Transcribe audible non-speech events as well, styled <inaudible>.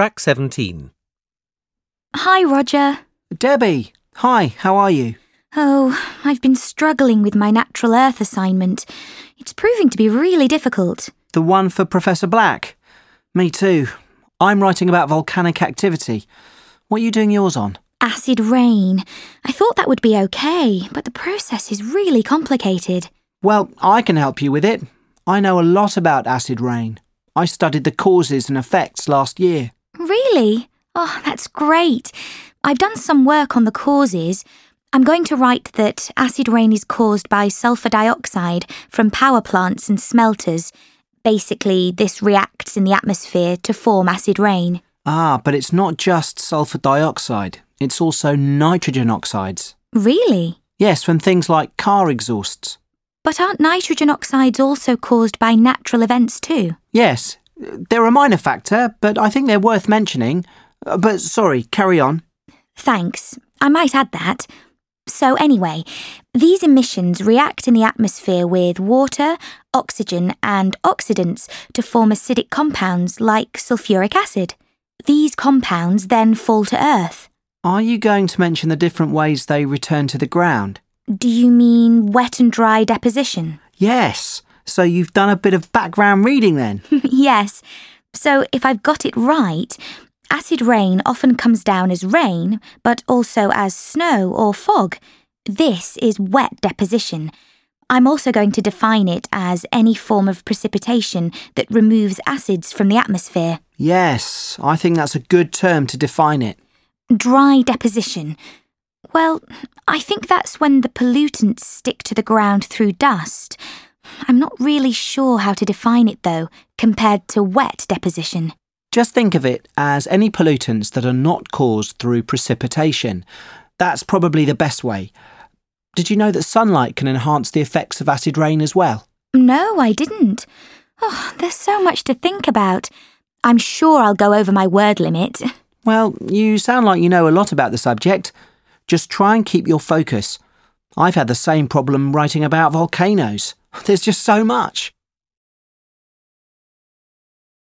Track 17. Hi, Roger. Debbie, hi, how are you? Oh, I've been struggling with my natural earth assignment. It's proving to be really difficult. The one for Professor Black? Me too. I'm writing about volcanic activity. What are you doing yours on? Acid rain. I thought that would be okay, but the process is really complicated. Well, I can help you with it. I know a lot about acid rain. I studied the causes and effects last year. Really? Oh, that's great. I've done some work on the causes. I'm going to write that acid rain is caused by sulfur dioxide from power plants and smelters. Basically, this reacts in the atmosphere to form acid rain. Ah, but it's not just sulfur dioxide, it's also nitrogen oxides. Really? Yes, from things like car exhausts. But aren't nitrogen oxides also caused by natural events too? Yes, they're a minor factor, but I think they're worth mentioning. Uh, But sorry, carry on. Thanks. I might add that. So, anyway, these emissions react in the atmosphere with water, oxygen, and oxidants to form acidic compounds like sulfuric acid. These compounds then fall to Earth. Are you going to mention the different ways they return to the ground? Do you mean wet and dry deposition? Yes. So you've done a bit of background reading then? <laughs> yes. So, if I've got it right, acid rain often comes down as rain, but also as snow or fog. This is wet deposition. I'm also going to define it as any form of precipitation that removes acids from the atmosphere. yes, I think that's a good term to define it. Dry deposition. Well, I think that's when the pollutants stick to the ground through dust. I'm not really sure how to define it though, compared to wet deposition. Just think of it as any pollutants that are not caused through precipitation. That's probably the best way. Did you know that sunlight can enhance the effects of acid rain as well? No, I didn't. Oh, there's so much to think about. I'm sure I'll go over my word limit. <laughs> Well, you sound like you know a lot about the subject. Just try and keep your focus. I've had the same problem writing about volcanoes. There's just so much.